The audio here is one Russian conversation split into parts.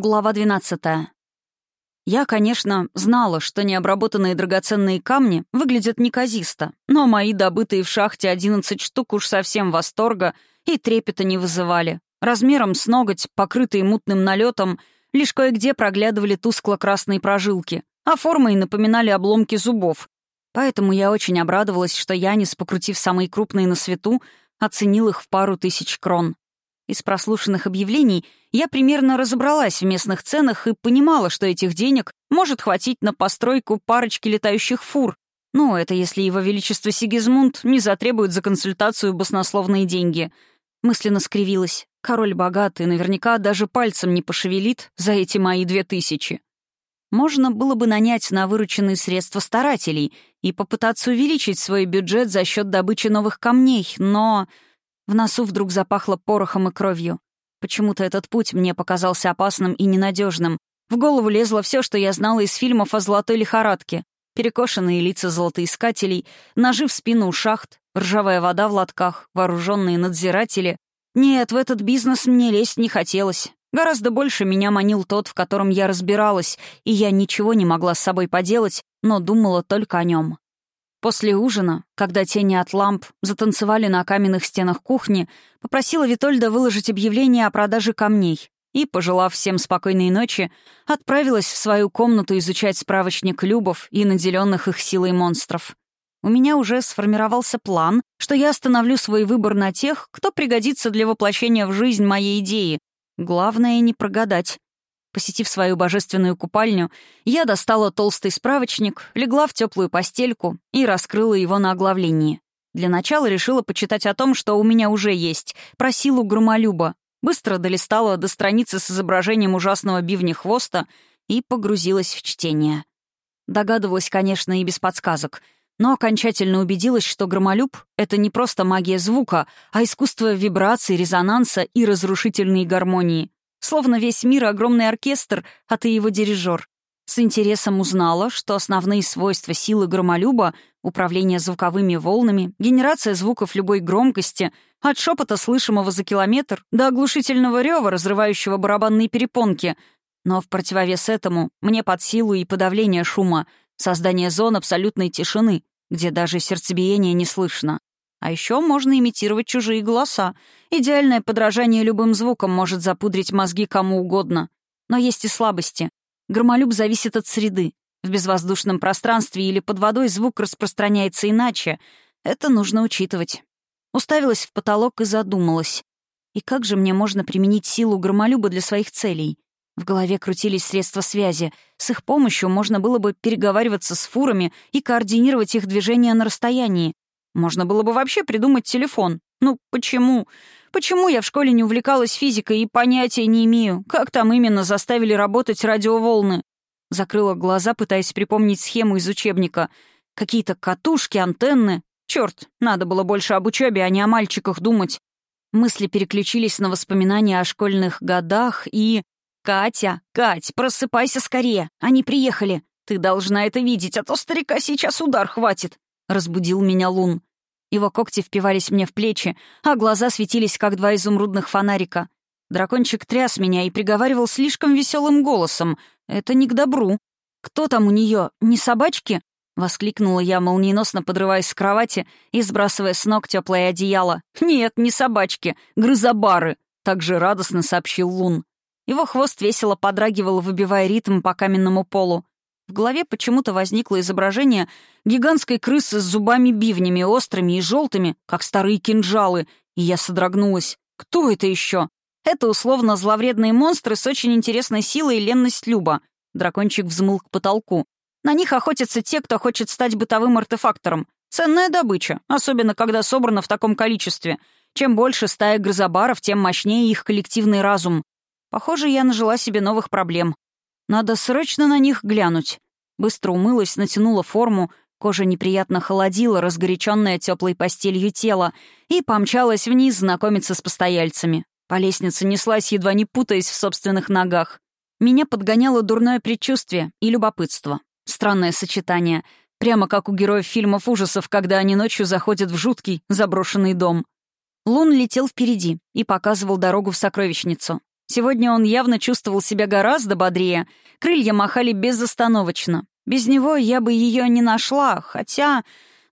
Глава 12. Я, конечно, знала, что необработанные драгоценные камни выглядят неказисто, но мои добытые в шахте 11 штук уж совсем восторга и трепета не вызывали. Размером с ноготь, покрытые мутным налетом, лишь кое-где проглядывали тускло-красные прожилки, а формой напоминали обломки зубов. Поэтому я очень обрадовалась, что Янис, покрутив самые крупные на свету, оценил их в пару тысяч крон. Из прослушанных объявлений я примерно разобралась в местных ценах и понимала, что этих денег может хватить на постройку парочки летающих фур. Ну, это если его величество Сигизмунд не затребует за консультацию баснословные деньги. Мысленно скривилась. Король богатый, наверняка даже пальцем не пошевелит за эти мои две тысячи. Можно было бы нанять на вырученные средства старателей и попытаться увеличить свой бюджет за счет добычи новых камней, но... В носу вдруг запахло порохом и кровью. Почему-то этот путь мне показался опасным и ненадежным. В голову лезло все, что я знала из фильмов о золотой лихорадке. Перекошенные лица золотоискателей, ножи в спину у шахт, ржавая вода в лотках, вооруженные надзиратели. Нет, в этот бизнес мне лезть не хотелось. Гораздо больше меня манил тот, в котором я разбиралась, и я ничего не могла с собой поделать, но думала только о нем. После ужина, когда тени от ламп затанцевали на каменных стенах кухни, попросила Витольда выложить объявление о продаже камней и, пожелав всем спокойной ночи, отправилась в свою комнату изучать справочник любов и наделенных их силой монстров. У меня уже сформировался план, что я остановлю свой выбор на тех, кто пригодится для воплощения в жизнь моей идеи. Главное — не прогадать. Посетив свою божественную купальню, я достала толстый справочник, легла в теплую постельку и раскрыла его на оглавлении. Для начала решила почитать о том, что у меня уже есть, про силу громолюба. Быстро долистала до страницы с изображением ужасного бивня хвоста и погрузилась в чтение. Догадывалась, конечно, и без подсказок, но окончательно убедилась, что громолюб — это не просто магия звука, а искусство вибрации, резонанса и разрушительной гармонии — Словно весь мир — огромный оркестр, а ты его дирижер. С интересом узнала, что основные свойства силы громолюба — управление звуковыми волнами, генерация звуков любой громкости, от шепота, слышимого за километр, до оглушительного рева, разрывающего барабанные перепонки. Но в противовес этому мне под силу и подавление шума, создание зон абсолютной тишины, где даже сердцебиение не слышно. А еще можно имитировать чужие голоса. Идеальное подражание любым звукам может запудрить мозги кому угодно. Но есть и слабости. Громолюб зависит от среды. В безвоздушном пространстве или под водой звук распространяется иначе. Это нужно учитывать. Уставилась в потолок и задумалась. И как же мне можно применить силу громолюба для своих целей? В голове крутились средства связи. С их помощью можно было бы переговариваться с фурами и координировать их движения на расстоянии. Можно было бы вообще придумать телефон. Ну, почему? Почему я в школе не увлекалась физикой и понятия не имею, как там именно заставили работать радиоволны? Закрыла глаза, пытаясь припомнить схему из учебника. Какие-то катушки, антенны. Черт, надо было больше об учебе, а не о мальчиках думать. Мысли переключились на воспоминания о школьных годах и... «Катя, Кать, просыпайся скорее, они приехали. Ты должна это видеть, а то старика сейчас удар хватит», — разбудил меня Лун. Его когти впивались мне в плечи, а глаза светились, как два изумрудных фонарика. Дракончик тряс меня и приговаривал слишком веселым голосом. «Это не к добру». «Кто там у нее? Не собачки?» — воскликнула я, молниеносно подрываясь с кровати и сбрасывая с ног теплое одеяло. «Нет, не собачки, грызобары», — также радостно сообщил Лун. Его хвост весело подрагивал, выбивая ритм по каменному полу. В голове почему-то возникло изображение гигантской крысы с зубами-бивнями, острыми и желтыми, как старые кинжалы, и я содрогнулась. Кто это еще? Это условно зловредные монстры с очень интересной силой и ленность Люба. Дракончик взмыл к потолку. На них охотятся те, кто хочет стать бытовым артефактором. Ценная добыча, особенно когда собрана в таком количестве. Чем больше стая грызобаров, тем мощнее их коллективный разум. Похоже, я нажила себе новых проблем. Надо срочно на них глянуть. Быстро умылась, натянула форму, кожа неприятно холодила, разгоряченная теплой постелью тело, и помчалась вниз знакомиться с постояльцами. По лестнице неслась, едва не путаясь в собственных ногах. Меня подгоняло дурное предчувствие и любопытство. Странное сочетание. Прямо как у героев фильмов ужасов, когда они ночью заходят в жуткий, заброшенный дом. Лун летел впереди и показывал дорогу в сокровищницу. Сегодня он явно чувствовал себя гораздо бодрее. Крылья махали безостановочно. Без него я бы ее не нашла, хотя...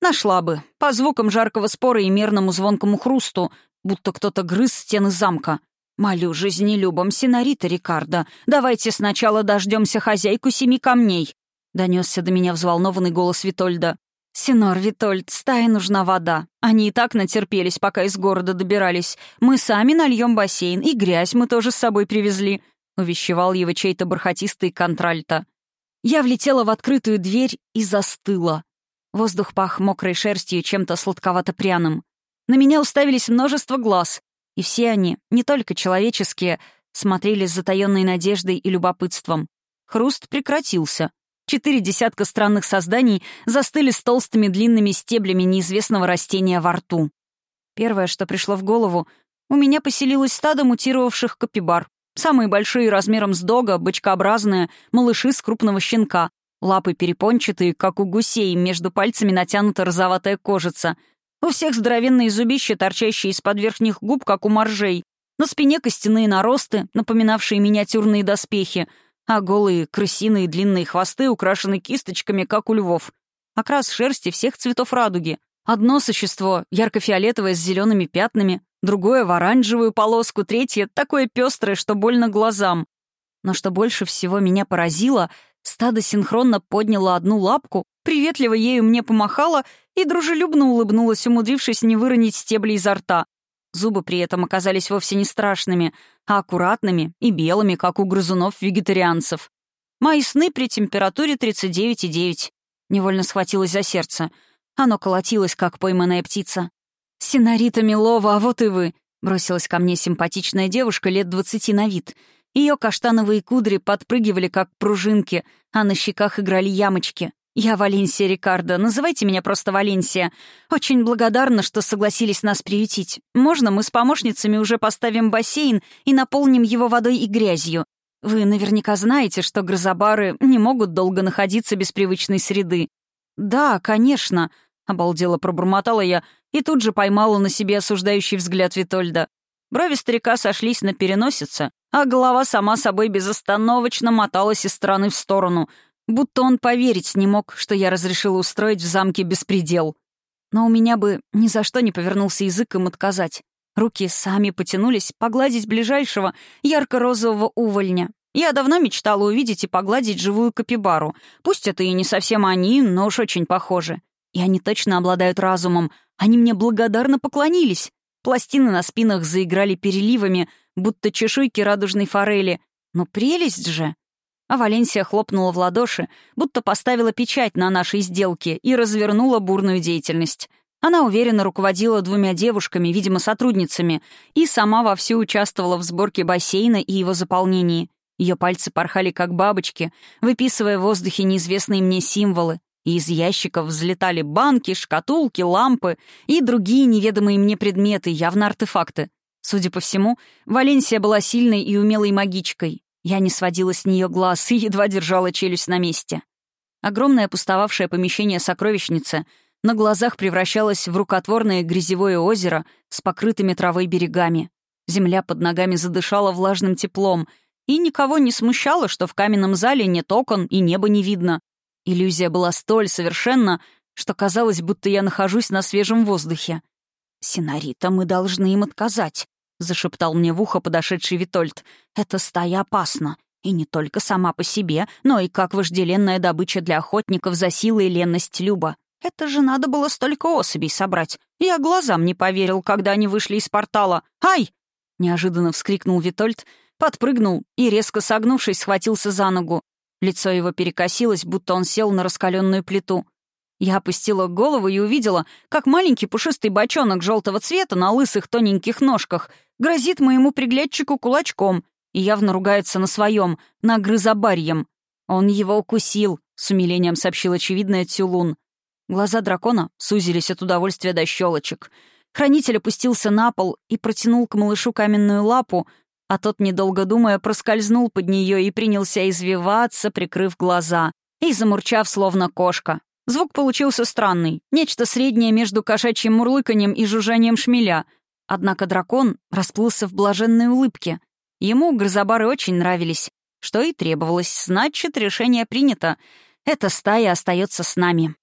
Нашла бы. По звукам жаркого спора и мерному звонкому хрусту, будто кто-то грыз стены замка. «Молю жизнелюбом, синорита Рикардо, давайте сначала дождемся хозяйку семи камней», — донесся до меня взволнованный голос Витольда. «Синор Витольд, стае нужна вода. Они и так натерпелись, пока из города добирались. Мы сами нальем бассейн, и грязь мы тоже с собой привезли», — увещевал его чей-то бархатистый контральто. Я влетела в открытую дверь и застыла. Воздух пах мокрой шерстью чем-то сладковато-пряным. На меня уставились множество глаз, и все они, не только человеческие, смотрели с затаённой надеждой и любопытством. Хруст прекратился — Четыре десятка странных созданий застыли с толстыми длинными стеблями неизвестного растения во рту. Первое, что пришло в голову, у меня поселилось стадо мутировавших капибар. Самые большие размером с дога, бочкообразные, малыши с крупного щенка. Лапы перепончатые, как у гусей, между пальцами натянута розоватая кожица. У всех здоровенные зубища, торчащие из-под верхних губ, как у моржей. На спине костяные наросты, напоминавшие миниатюрные доспехи — а голые крысиные длинные хвосты украшены кисточками, как у львов. Окрас шерсти всех цветов радуги. Одно существо — ярко-фиолетовое с зелеными пятнами, другое — в оранжевую полоску, третье — такое пестрое, что больно глазам. Но что больше всего меня поразило, стадо синхронно подняло одну лапку, приветливо ею мне помахало и дружелюбно улыбнулась, умудрившись не выронить стебли изо рта. Зубы при этом оказались вовсе не страшными, а аккуратными и белыми, как у грызунов-вегетарианцев. Мои сны при температуре 39,9. Невольно схватилась за сердце. Оно колотилось, как пойманная птица. «Синарита Милова, а вот и вы!» — бросилась ко мне симпатичная девушка лет двадцати на вид. Ее каштановые кудри подпрыгивали, как пружинки, а на щеках играли ямочки. «Я Валенсия Рикардо. Называйте меня просто Валенсия. Очень благодарна, что согласились нас приютить. Можно мы с помощницами уже поставим бассейн и наполним его водой и грязью? Вы наверняка знаете, что грозобары не могут долго находиться без привычной среды». «Да, конечно», — обалдело пробормотала я и тут же поймала на себе осуждающий взгляд Витольда. Брови старика сошлись на переносице, а голова сама собой безостановочно моталась из стороны в сторону — Будто он поверить не мог, что я разрешила устроить в замке беспредел. Но у меня бы ни за что не повернулся язык им отказать. Руки сами потянулись погладить ближайшего ярко-розового увольня. Я давно мечтала увидеть и погладить живую капибару. Пусть это и не совсем они, но уж очень похожи. И они точно обладают разумом. Они мне благодарно поклонились. Пластины на спинах заиграли переливами, будто чешуйки радужной форели. Но прелесть же! А Валенсия хлопнула в ладоши, будто поставила печать на нашей сделке и развернула бурную деятельность. Она уверенно руководила двумя девушками, видимо, сотрудницами, и сама вовсю участвовала в сборке бассейна и его заполнении. Ее пальцы порхали как бабочки, выписывая в воздухе неизвестные мне символы, и из ящиков взлетали банки, шкатулки, лампы и другие неведомые мне предметы, явно артефакты. Судя по всему, Валенсия была сильной и умелой магичкой, я не сводила с нее глаз и едва держала челюсть на месте. Огромное пустовавшее помещение сокровищницы на глазах превращалось в рукотворное грязевое озеро с покрытыми травой берегами. Земля под ногами задышала влажным теплом, и никого не смущало, что в каменном зале нет окон и неба не видно. Иллюзия была столь совершенна, что казалось, будто я нахожусь на свежем воздухе. «Синарита, мы должны им отказать», — зашептал мне в ухо подошедший Витольд. «Эта стая опасна. И не только сама по себе, но и как вожделенная добыча для охотников за силой и ленность Люба. Это же надо было столько особей собрать. Я глазам не поверил, когда они вышли из портала. «Ай!» — неожиданно вскрикнул Витольд, подпрыгнул и, резко согнувшись, схватился за ногу. Лицо его перекосилось, будто он сел на раскаленную плиту. Я опустила голову и увидела, как маленький пушистый бочонок желтого цвета на лысых тоненьких ножках грозит моему приглядчику кулачком и явно ругается на своем, на грызобарьем. Он его укусил, с умилением сообщил очевидное Тюлун. Глаза дракона сузились от удовольствия до щелочек. Хранитель опустился на пол и протянул к малышу каменную лапу, а тот, недолго думая, проскользнул под нее и принялся извиваться, прикрыв глаза, и замурчав, словно кошка. Звук получился странный, нечто среднее между кошачьим мурлыканьем и жужжанием шмеля. Однако дракон расплылся в блаженной улыбке. Ему грозобары очень нравились. Что и требовалось, значит, решение принято. Эта стая остается с нами.